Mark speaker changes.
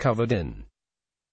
Speaker 1: covered in.